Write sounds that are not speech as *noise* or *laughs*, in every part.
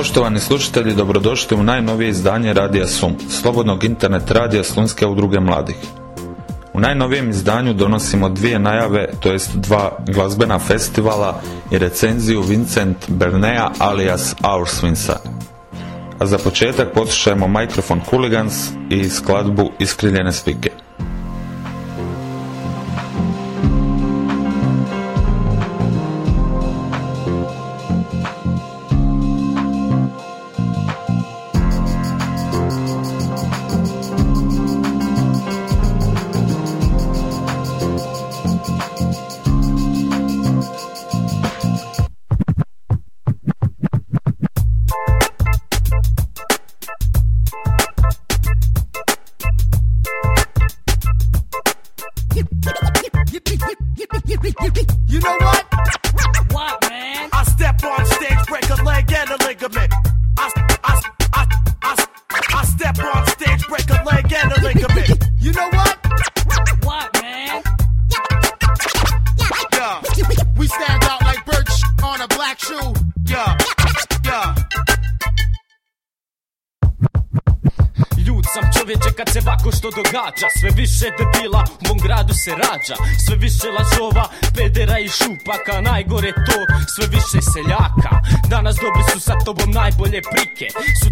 Poštovani slušatelji, dobrodošli u najnovije izdanje Radija Sum, slobodnog internet radija Slunske udruge mladih. U najnovijem izdanju donosimo dvije najave, to jest dva glazbena festivala i recenziju Vincent Bernea alias Aurswinsa. A za početak poslušajmo Microphone Hooligans i skladbu Iskriljene spike.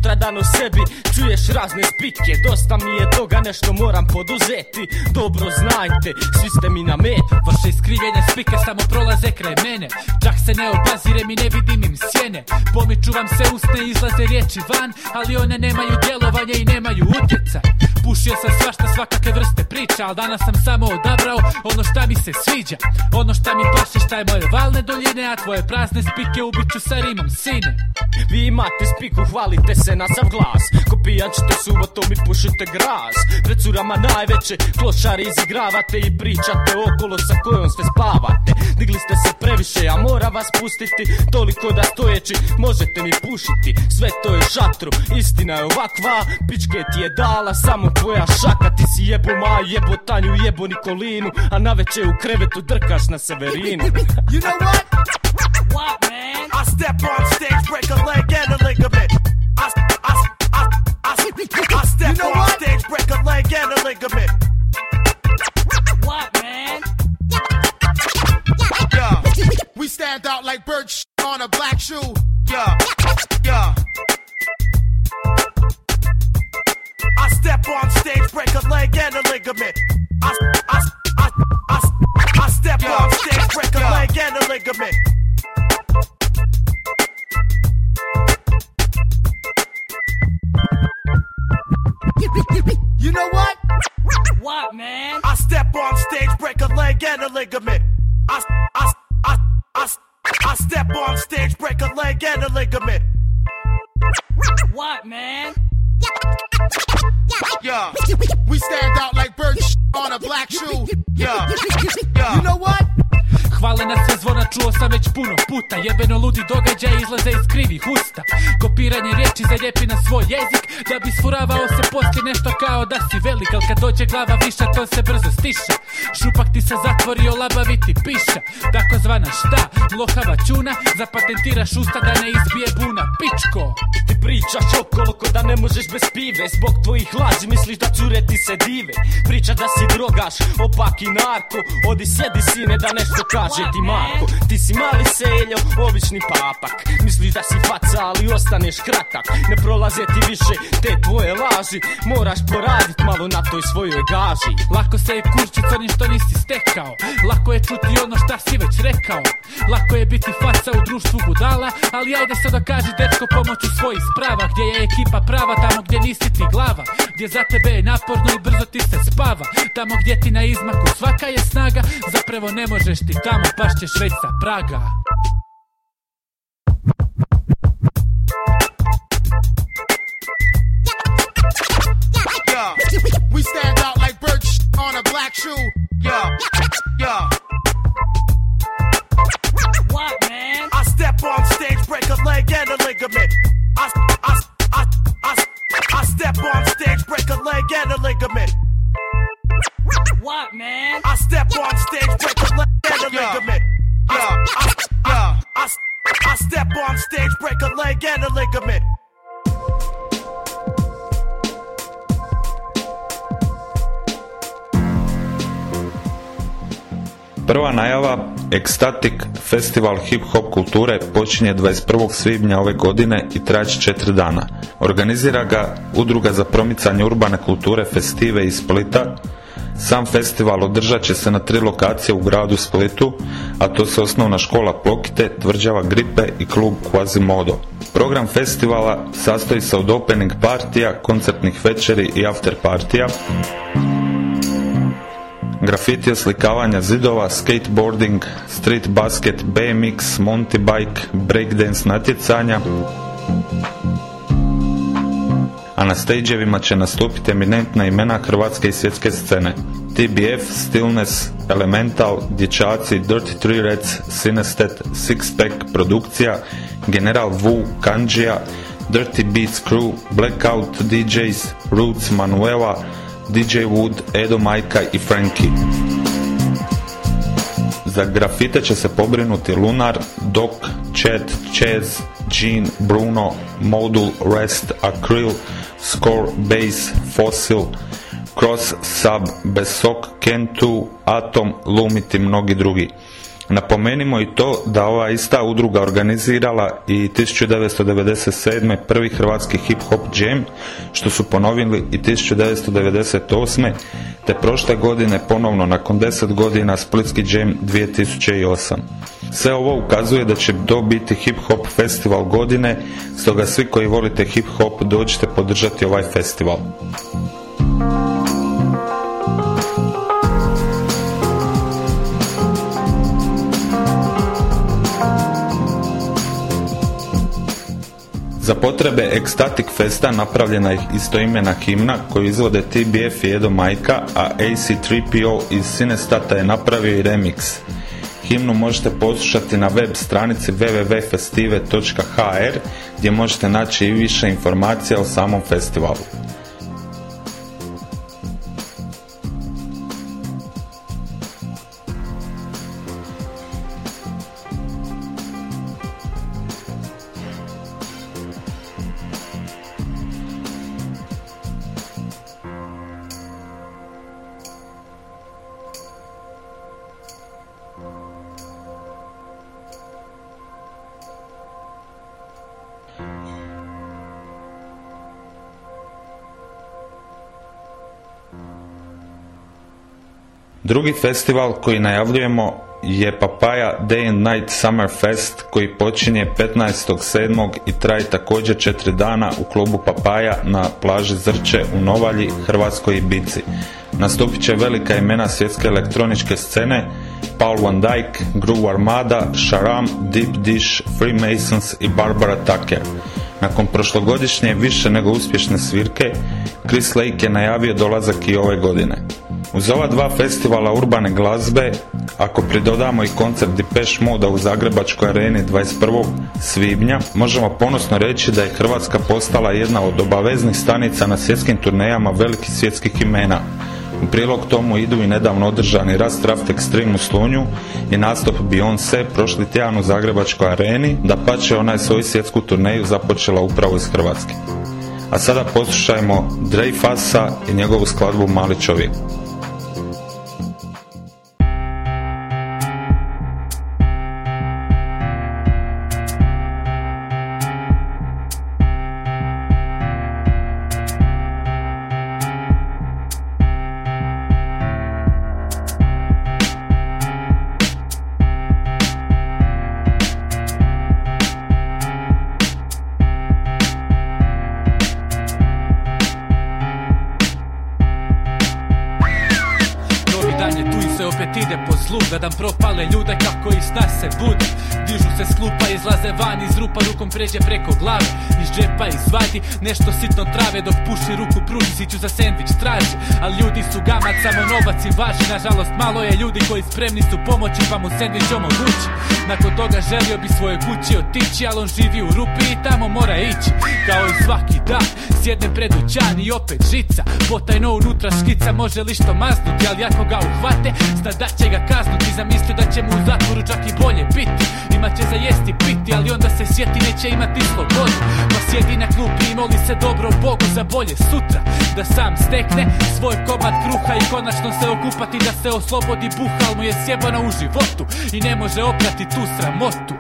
Sutra dan o sebi. Čuješ razne spike Dosta mi je toga nešto moram poduzeti. Dobro znajte, svi ste mi na met. Vaše iskrivljene spike samo prolaze kraj mene. Čak se ne obazirem i ne vidim im sjene. Pomiču vam se usne, izlaze riječi van Ali one nemaju djelovanje i nemaju utjecaj Pušio sam svašta svakake vrste priča Al danas sam samo odabrao ono šta mi se sviđa. Ono šta mi paše šta je moje valne doljine A tvoje prazne spike ubiću sa rimom sine. Vi imate spiku, hvalite se na sav glas. Ko pijančite subotom i pušite gras Pred curama najveće klošari izigravate I pričate okolo sa kojom sve spavate. Digli ste se previše, a mora vas pustiti. Toliko da stojeći možete mi pušiti. Sve to je šatru, istina je ovakva. Pičke ti je dala samo tvoja šaka Ti si jebo maju, jebo Tanju, jebo Nikolinu A na u krevetu drkaš na Severinu *laughs* You know what? What man? I step on stage, break a leg and a ligament I, I, I, I, I step you know on what? stage, break a leg and a ligament What man? Yeah, we stand out like birds on a black shoe Yeah, yeah step on stage, break a leg and a ligament. I, I, I, I, I step Yo. on stage, break a Yo. leg and a ligament. You know what? What, man? I step on stage, break a leg and a ligament. I, I, I, I, I step on stage, break a leg and a ligament. What, man? Yeah, we stand out like birds on a black shoe. Yeah, yeah. You know what? Čuo sam već puno puta Jebeno ludi događaj izlaze iz krivih usta. Kopiranje riječi zaljepi na svoj jezik Da bi sfuravao se poslije nešto kao da si velik Al kad dođe glava viša to se brzo stiša. Šupak ti se zatvorio labaviti piša. Tako zvana šta? Mlohava čuna Zapatentiraš usta da ne izbije buna. Pičko! Ti pričaš okolo ko da ne možeš bez pive Zbog tvojih laži misliš da cure ti se dive. Priča da si drogaš, opak i narko Odi sjedi sine da nešto kaže ti Marko Ti si mali seljo, obični papak. Misliš da si faca, ali ostaneš kratak. Ne prolaze ti više te tvoje laži. Moraš poradit malo na toj svojoj gaži. Lako se je kurčit onim što nisi stekao. Lako je čuti ono šta si već rekao. Lako je biti faca u društvu budala Ali ajde da kaži dečko pomoću svojih sprava. Gdje je ekipa prava, tamo gdje nisi ti glava. Gdje za tebe je naporno i brzo ti se spava. Tamo gdje ti na izmaku svaka je snaga Zapravo ne možeš ti tamo paš ćeš već sa praga Yeah, we stand out like birds on a black shoe. Yeah, yeah. What man? I step on stage, break a leg and a ligament. I, I, I, I, I step on stage, break a leg and a ligament. What man? I step on stage, break a leg and a ligament. Prva najava Ekstatic Festival hip-hop kulture počinje 21. svibnja ove godine i traći četiri dana. Organizira ga Udruga za promicanje urbane kulture Festive iz Splita, sam festival održat će se na tri lokacije u gradu Splitu, a to se osnovna škola Plokite, tvrđava Gripe i klub Quasimodo. Program festivala sastoji se od opening partija, koncertnih večeri i after partija grafiti oslikavanja zidova, skateboarding, street basket, BMX, monty bike, breakdance natjecanja, a na stageevima će nastupiti eminentna imena hrvatske i svjetske scene. TBF, Stillness, Elemental, Dječaci, Dirty Three Reds, Sinestet, Sixpack, Produkcija, General Wu, Kanjia, Dirty Beats Crew, Blackout DJs, Roots, Manuela, DJ Wood, Edo Majka i Frankie. Za grafite će se pobrinuti Lunar, Doc, Chet, Chaz, Gene, Bruno, Modul, Rest, Acryl, Score, Base, Fossil, Cross, Sub, Besok, Ken2, Atom, Lumit i mnogi drugi. Napomenimo i to da ova ista udruga organizirala i 1997. prvi hrvatski hip hop jam, što su ponovili i 1998. te prošle godine ponovno nakon 10 godina Splitski jam 2008. Sve ovo ukazuje da će to biti hip hop festival godine, stoga svi koji volite hip hop dođite podržati ovaj festival. Za potrebe Ecstatic Festa napravljena je istoimena himna koju izvode TBF i Edo Majka, a AC3PO iz Sinestata je napravio i remix. Himnu možete poslušati na web stranici www.festive.hr gdje možete naći i više informacija o samom festivalu. Drugi festival koji najavljujemo je Papaya Day and Night Summer Fest koji počinje 15.7. i traje također četiri dana u klubu Papaja na plaži Zrče u Novalji, Hrvatskoj i Bici. Nastupit će velika imena svjetske elektroničke scene Paul Van Dyke, Groove Armada, Sharam, Deep Dish, Freemasons i Barbara Tucker. Nakon prošlogodišnje više nego uspješne svirke, Chris Lake je najavio dolazak i ove godine. Uz ova dva festivala urbane glazbe, ako pridodamo i koncert Depeche Moda u Zagrebačkoj areni 21. svibnja, možemo ponosno reći da je Hrvatska postala jedna od obaveznih stanica na svjetskim turnejama velikih svjetskih imena. U prilog tomu idu i nedavno održani Rast Raft Extreme u Slunju i nastup Beyoncé prošli tjedan u Zagrebačkoj areni, da pače ona svoju svjetsku turneju započela upravo iz Hrvatske. A sada poslušajmo Dreyfasa i njegovu skladbu Mali čovjek. Gledam propale ljude kako iz nas se bude? Dižu se sklupa, izlaze van iz rupa Rukom pređe preko glave. Iz džepa izvadi nešto sitno trave Dok puši ruku pruži siću za sendvič traži. Ali ljudi su gamat, samo novac i važi. Nažalost malo je ljudi koji spremni su pomoći Pa mu sendvič omogući. Nakon toga želio bi svoje kući otići Ali on živi u rupi i tamo mora ići. Kao i svaki dan Sjedne pred dućan i opet žica. Potajno unutra škica može li što maznuti Ali ako ga uhvate? Zna da će ga kaznuti Zamislio da će mu u zatvoru čak i bolje biti. Ima će za jesti piti, ali onda se sjeti neće imati slobodu. Pa sjedi na klupi i moli se dobro Bogu za bolje sutra. Da sam stekne svoj komad kruha i konačno se okupati Da se oslobodi. Buha, mu je sjebano u životu I ne može oprati tu sramotu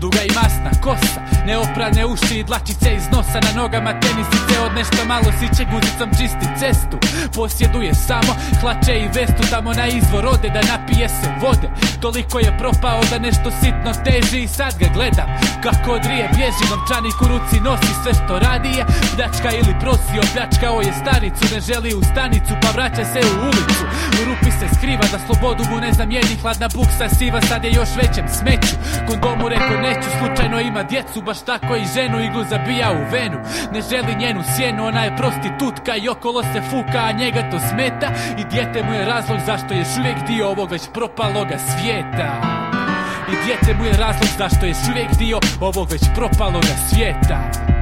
Duga i masna kosa Neoprane uši i dlačice iz nosa. Na nogama tenisice od nešto malo siće guzicom čisti cestu. Posjeduje samo hlače i vestu Tamo na izvor ode da napije se vode. Toliko je propao da nešto sitno teži I sad ga gledam. Kako odrije bježi Novčanik u ruci nosi sve što radi je. Pljačka ili prosi opljačkao je staricu Ne želi u stanicu pa vraća se u ulicu. U rupi se skriva da slobodu mu ne zamijeni Hladna buksa siva sad je još većem smeću. Kondomu reko neću slučajno ima djecu Baš tako i ženu iglu zabija u venu. Ne želi njenu sjenu ona je prostitutka I okolo se fuka a njega to smeta. I dijete mu je razlog zašto je uvijek dio ovog već propaloga svijeta. I dijete mu je razlog zašto je uvijek dio ovog već propaloga svijeta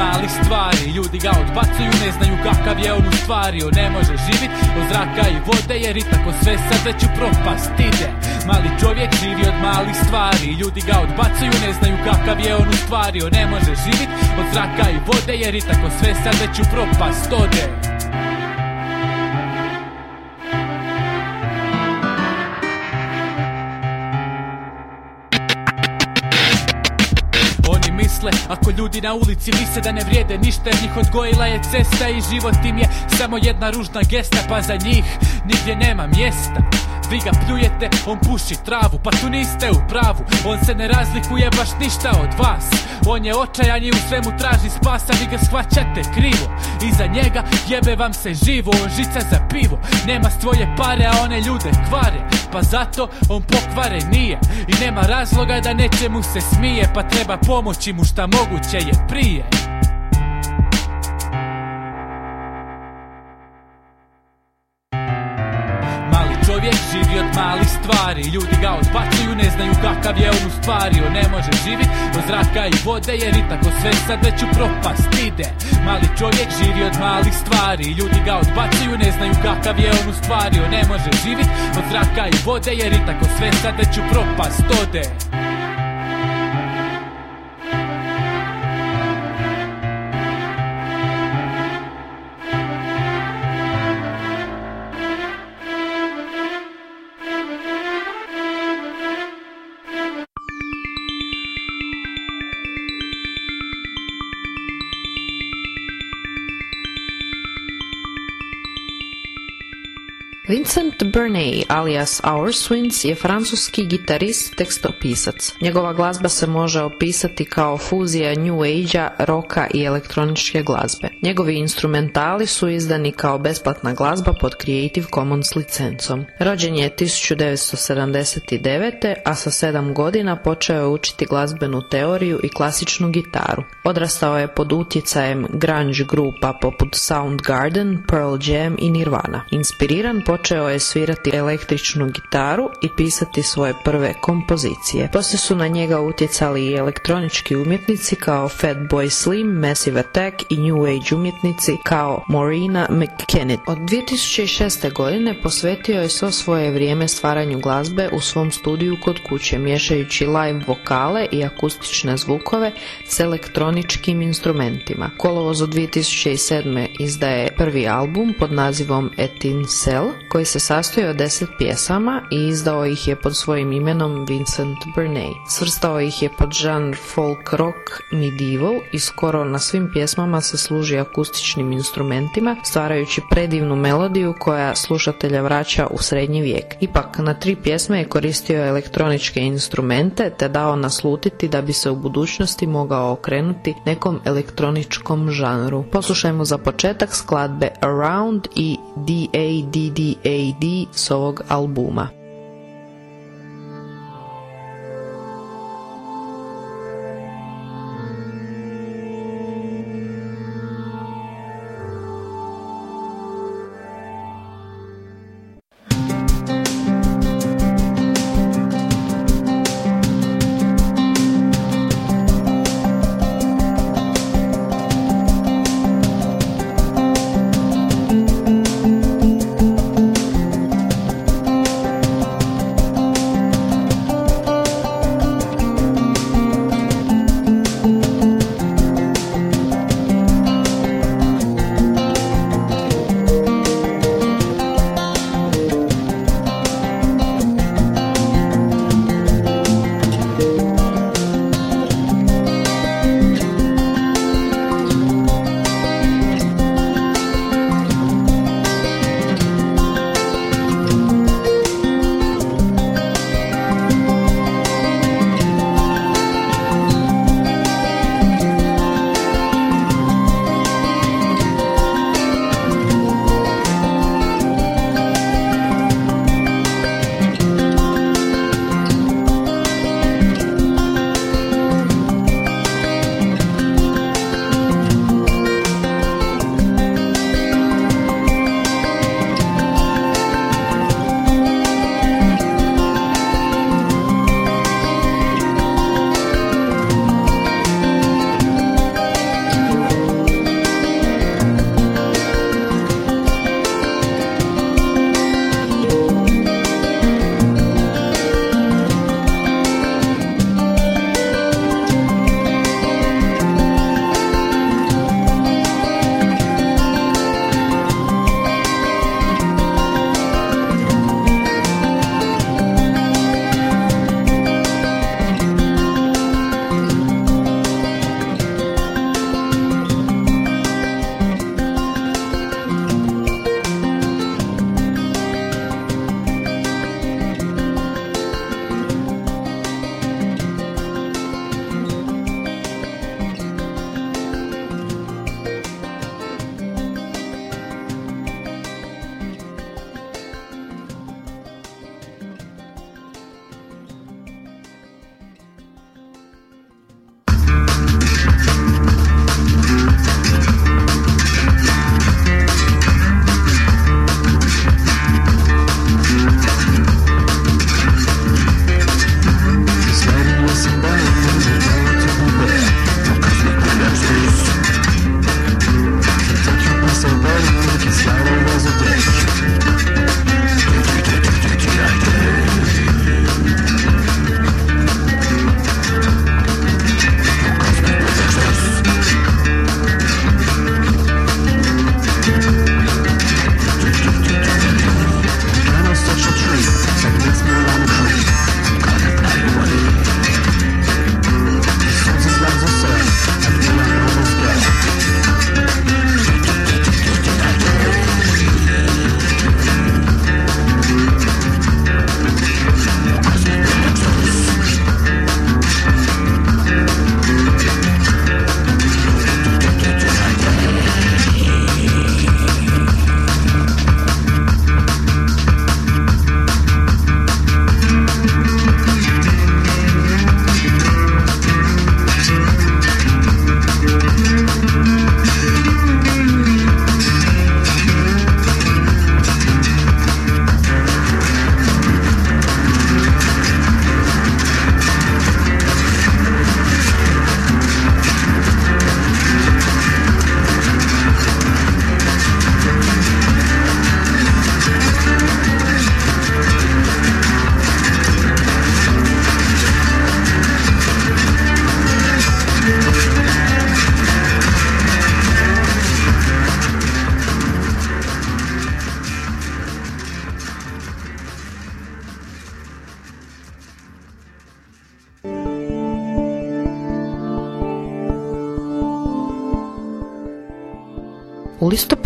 malih stvari. Ljudi ga odbacuju, ne znaju kakav je on u stvari. On ne može živit od zraka i vode Jer i tako sve sad već u propast ide. Mali čovjek živi od malih stvari. Ljudi ga odbacuju, ne znaju kakav je on u stvari. On ne može živit od zraka i vode Jer i tako sve sad već u propast ode misle, ako ljudi na ulici misle da ne vrijede ništa njih odgojila je cesta i život im je samo jedna ružna gesta Pa za njih nigdje nema mjesta vi ga pljujete, on puši travu, pa tu niste u pravu. On se ne razlikuje baš ništa od vas. On je očajan i u svemu traži spasa Vi ga shvaćate krivo. Iza njega jebe vam se živo On žica za pivo. Nema svoje pare, a one ljude kvare. Pa zato on pokvare nije. I nema razloga da nečemu se smije Pa treba pomoći mu šta moguće je prije živi od malih stvari. Ljudi ga odbacuju, ne znaju kakav je on u stvari. On ne može živit od zraka i vode Jer i tako sve sad već u propast ide. Mali čovjek živi od malih stvari. Ljudi ga odbacuju, ne znaju kakav je on u stvari. On ne može živit od zraka i vode Jer i tako sve sad već u propast ode Vincent Bernay alias Our Swins je francuski gitarist tekstopisac. Njegova glazba se može opisati kao fuzija New Age-a, roka i elektroničke glazbe. Njegovi instrumentali su izdani kao besplatna glazba pod Creative Commons licencom. Rođen je 1979. a sa sedam godina počeo je učiti glazbenu teoriju i klasičnu gitaru. Odrastao je pod utjecajem grunge grupa poput Soundgarden, Pearl Jam i Nirvana. Inspiriran počeo je svirati električnu gitaru i pisati svoje prve kompozicije. Poslije su na njega utjecali i elektronički umjetnici kao Fatboy Slim, Massive Attack i New Age umjetnici kao Maureen McKennitt. Od 2006. godine posvetio je svo svoje vrijeme stvaranju glazbe u svom studiju kod kuće, miješajući live vokale i akustične zvukove s elektroničkim instrumentima. Kolovozu 2007. izdaje prvi album pod nazivom Etin Cell, koji se sastoji od deset pjesama i izdao ih je pod svojim imenom Vincent Bernay. Svrstao ih je pod žanr folk rock medieval i skoro na svim pjesmama se služi akustičnim instrumentima, stvarajući predivnu melodiju koja slušatelja vraća u srednji vijek. Ipak, na tri pjesme je koristio elektroničke instrumente te dao naslutiti da bi se u budućnosti mogao okrenuti nekom elektroničkom žanru. Poslušajmo za početak skladbe Around i DADDAD s ovog albuma.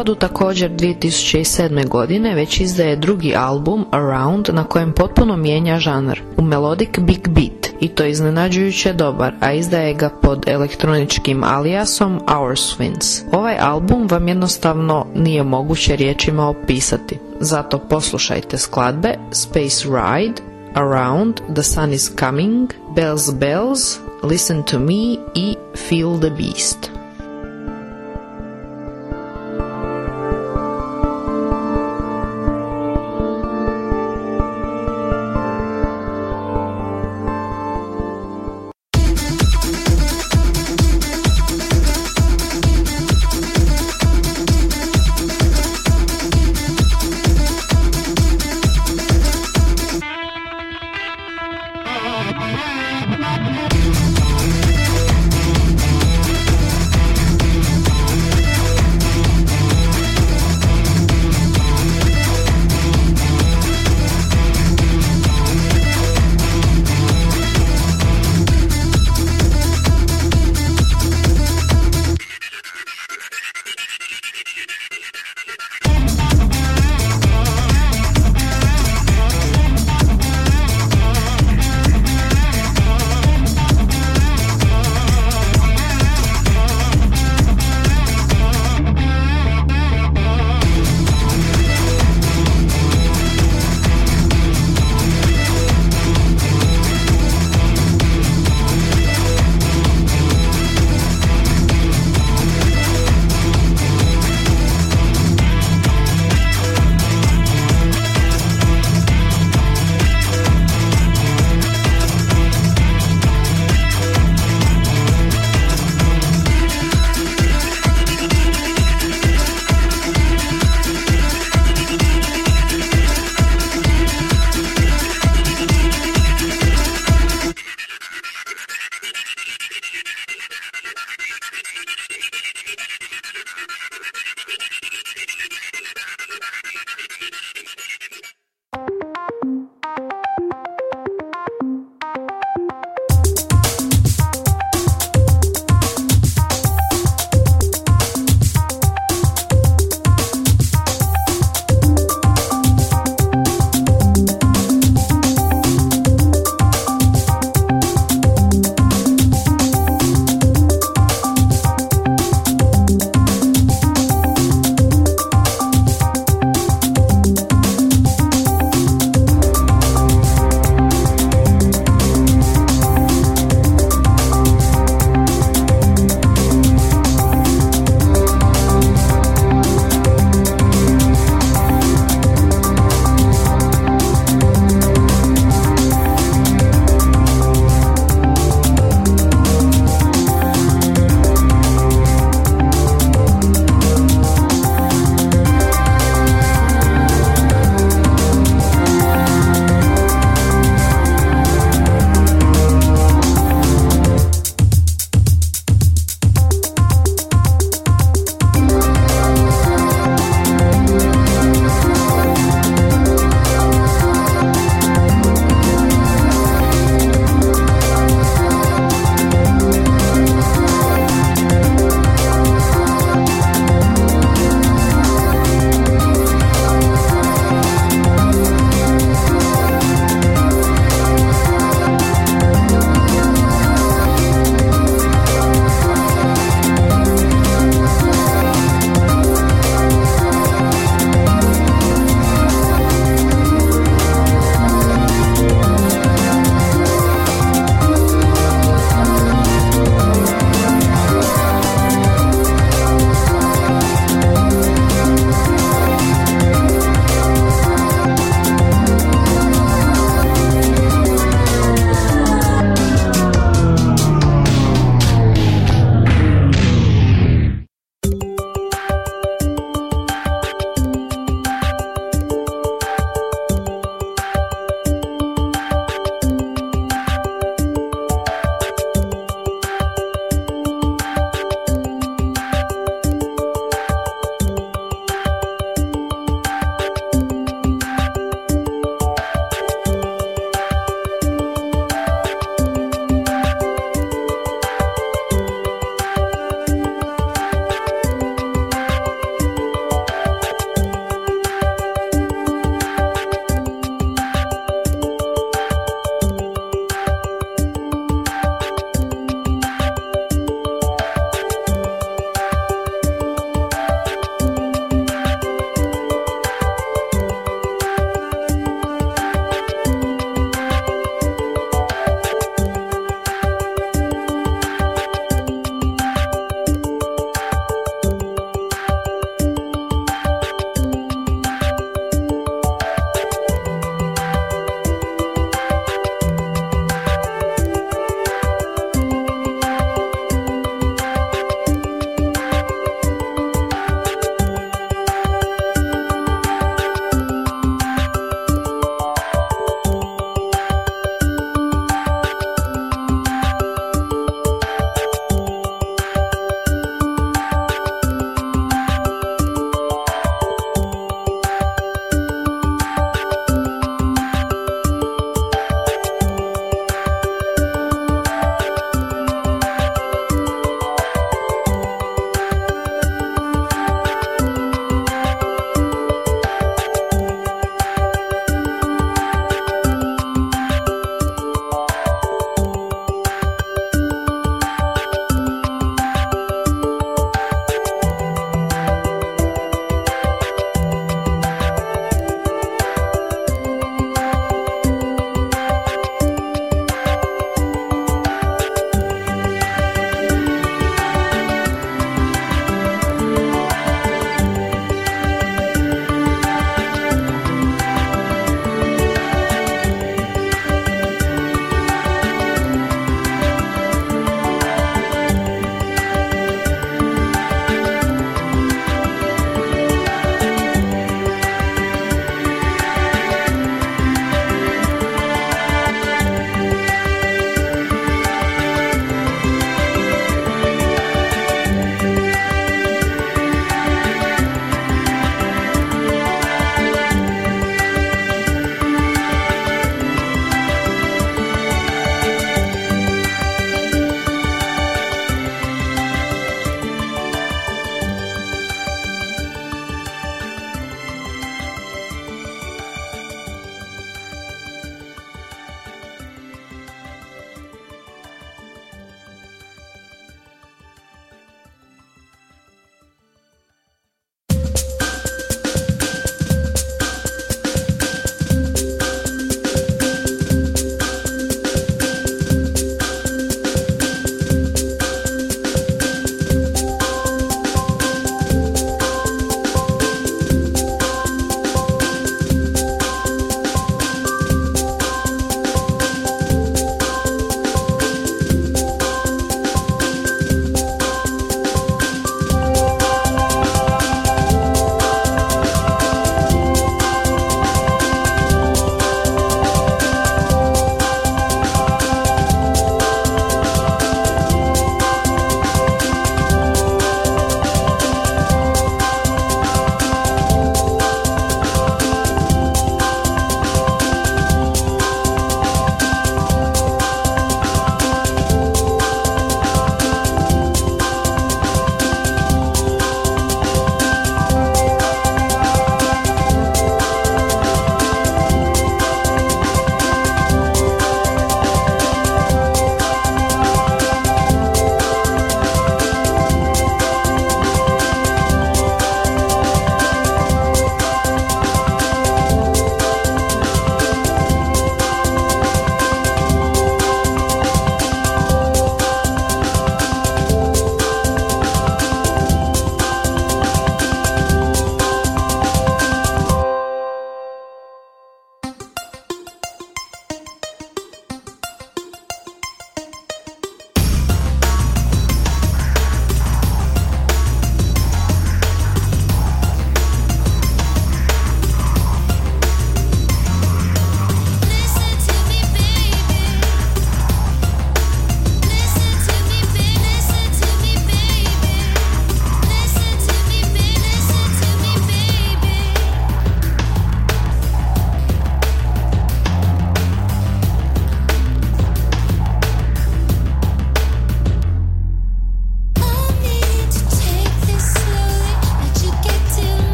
Listopadu također 2007. godine već izdaje drugi album Around na kojem potpuno mijenja žanr u melodic big beat i to iznenađujuće dobar, a izdaje ga pod elektroničkim alijasom Our Swings. Ovaj album vam jednostavno nije moguće riječima opisati, zato poslušajte skladbe Space Ride, Around, The Sun is Coming, Bells Bells, Listen to Me i Feel the Beast.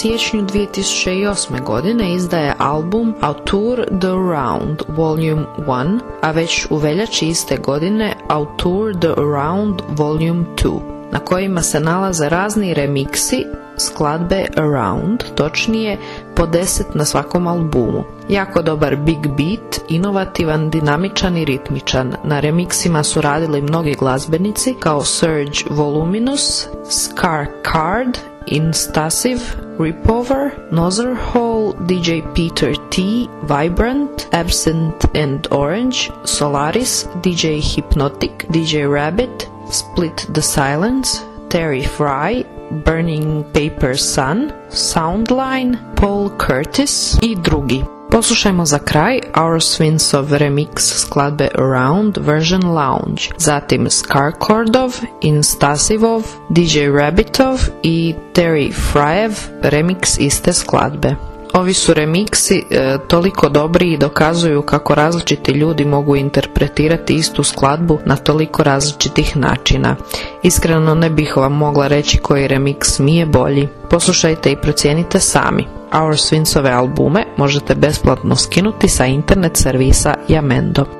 Siječnju 2008. godine izdaje album Auteur the Around Volume 1, a već u veljači iste godine Auteur the Around Volume 2, na kojima se nalaze razni remiksi skladbe Around, točnije po deset na svakom albumu. Jako dobar big beat, inovativan, dinamičan i ritmičan. Na remiksima su radili mnogi glazbenici kao Serge Voluminous, Scar Card, Instasive, Ripover, Nozer Hall, DJ Peter T, Vibrant, Absent and Orange, Solaris, DJ Hypnotic, DJ Rabbit, Split the Silence, Terry Fry, Burning Paper Sun, Soundline, Paul Curtis i drugi. Poslušajmo za kraj Our Swinsov remix skladbe Around version Lounge, zatim Skarkordov, Instasivov, DJ Rabbitov i Terry Fryev remix iste skladbe. Ovi su remiksi e, toliko dobri i dokazuju kako različiti ljudi mogu interpretirati istu skladbu na toliko različitih načina. Iskreno ne bih vam mogla reći koji remix mi je bolji. Poslušajte i procijenite sami. Our Swinsove albume možete besplatno skinuti sa internet servisa Jamendo.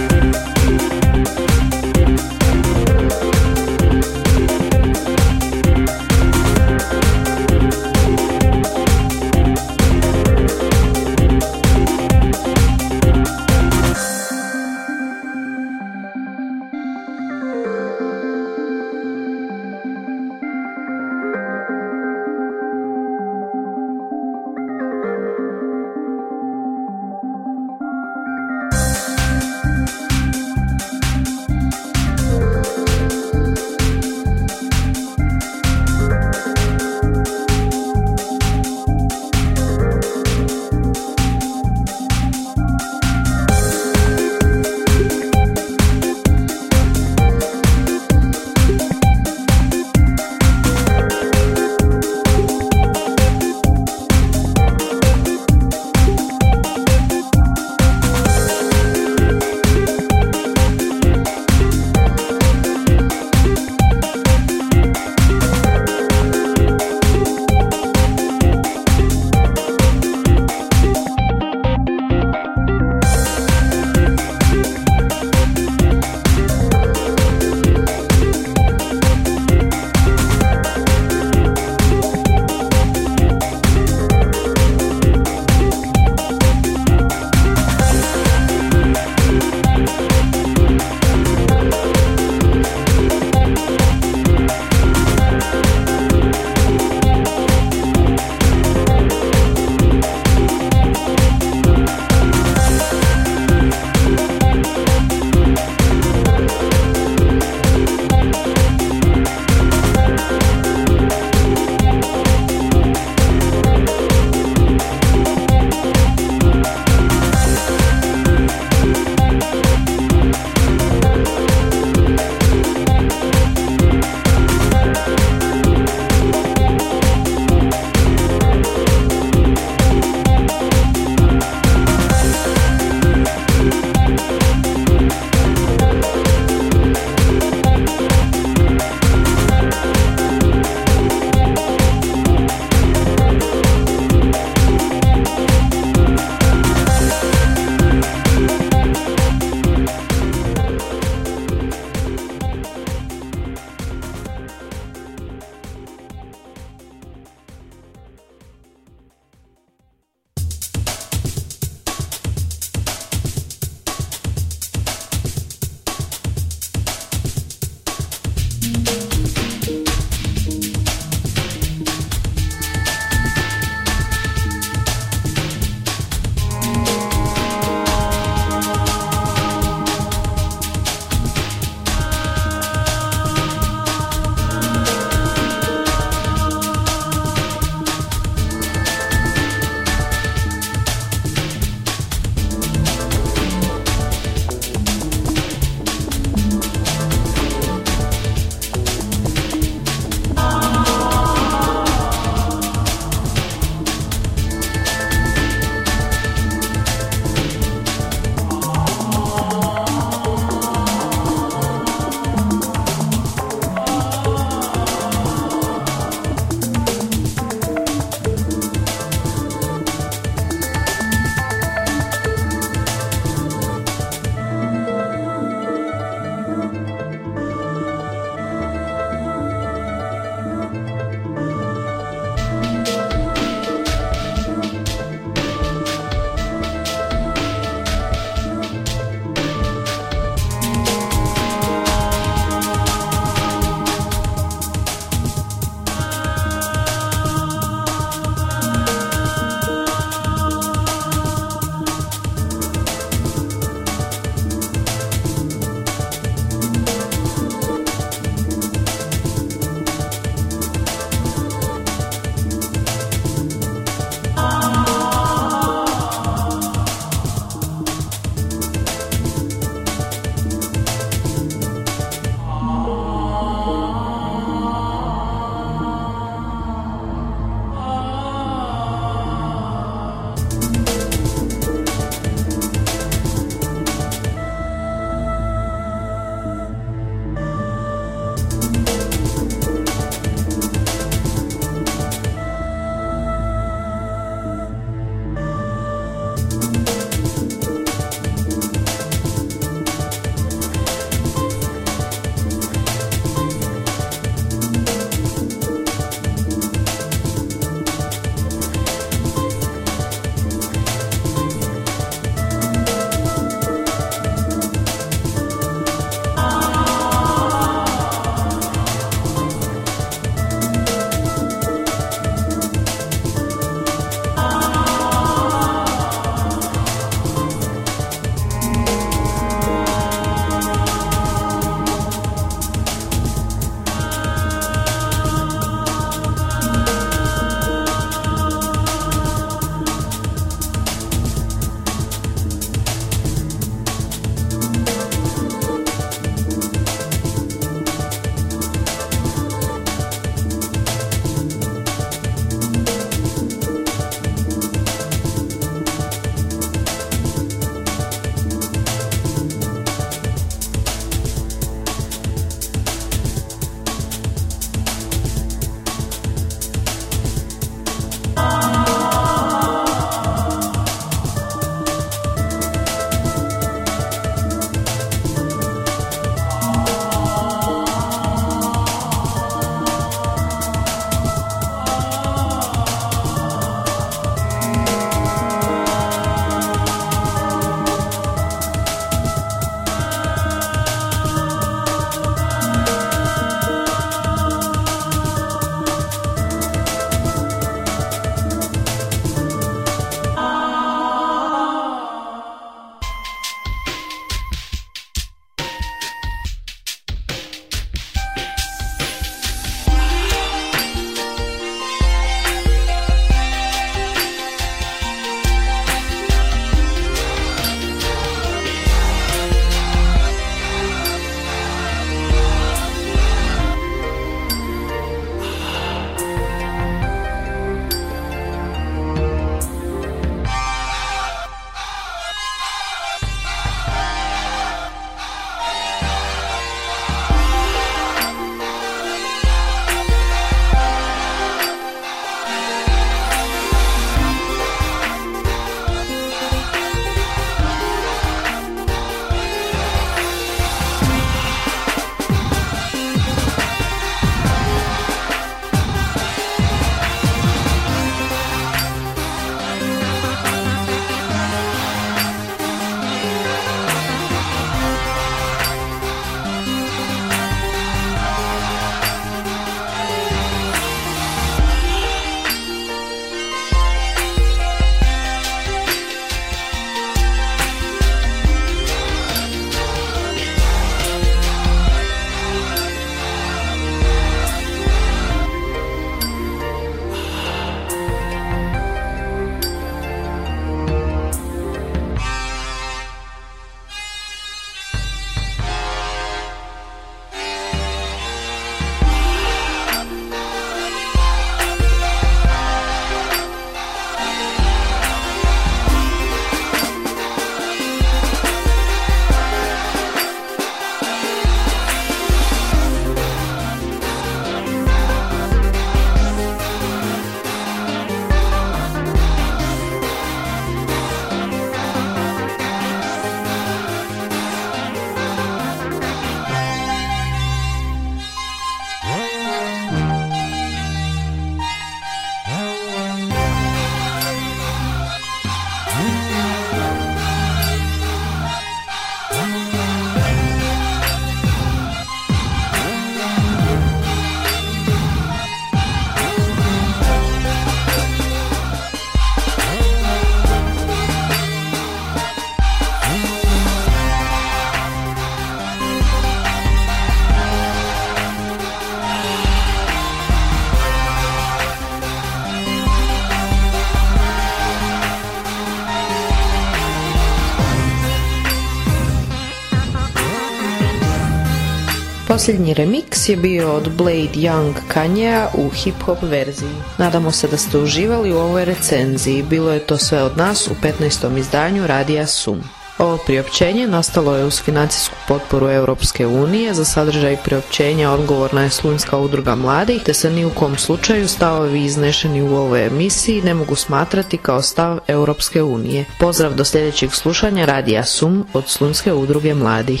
Posljednji remix je bio od Blade Young Kanyea u hip-hop verziji. Nadamo se da ste uživali u ovoj recenziji. Bilo je to sve od nas u 15. izdanju Radija Sum. Ovo priopćenje nastalo je uz financijsku potporu Europske unije, za sadržaj priopćenja odgovorna je Slunjska udruga mladih, te se ni u kom slučaju stavovi iznešeni u ovoj emisiji ne mogu smatrati kao stav Europske unije. Pozdrav do sljedećeg slušanja Radija Sum od Slunjske udruge mladih.